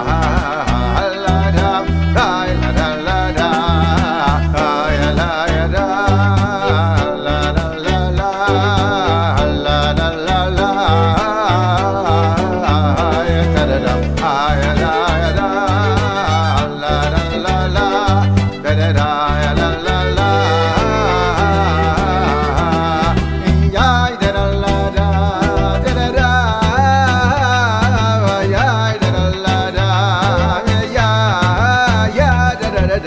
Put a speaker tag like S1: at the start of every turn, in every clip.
S1: Ah.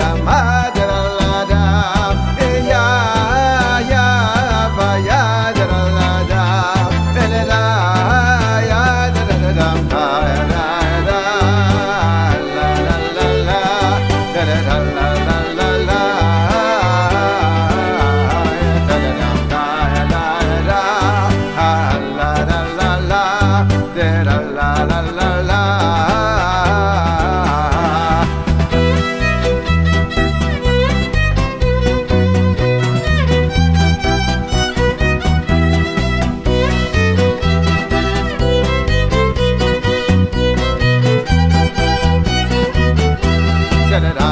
S1: La la la la